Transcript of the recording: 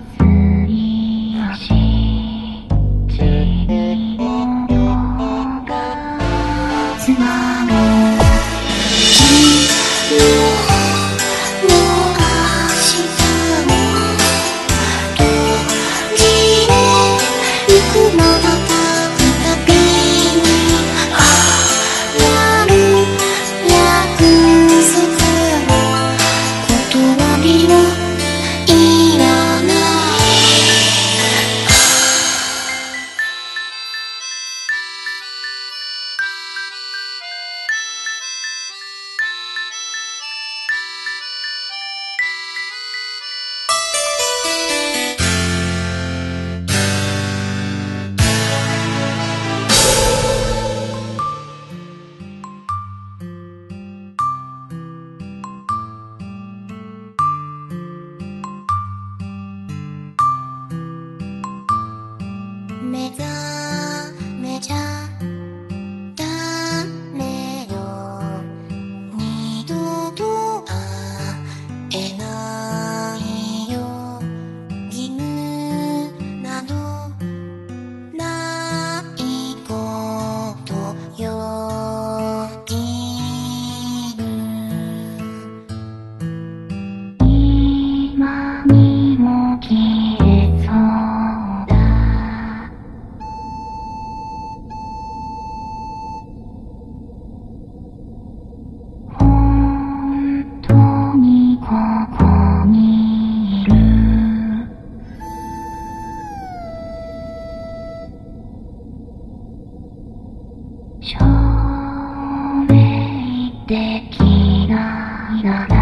me. 目覚証明できないな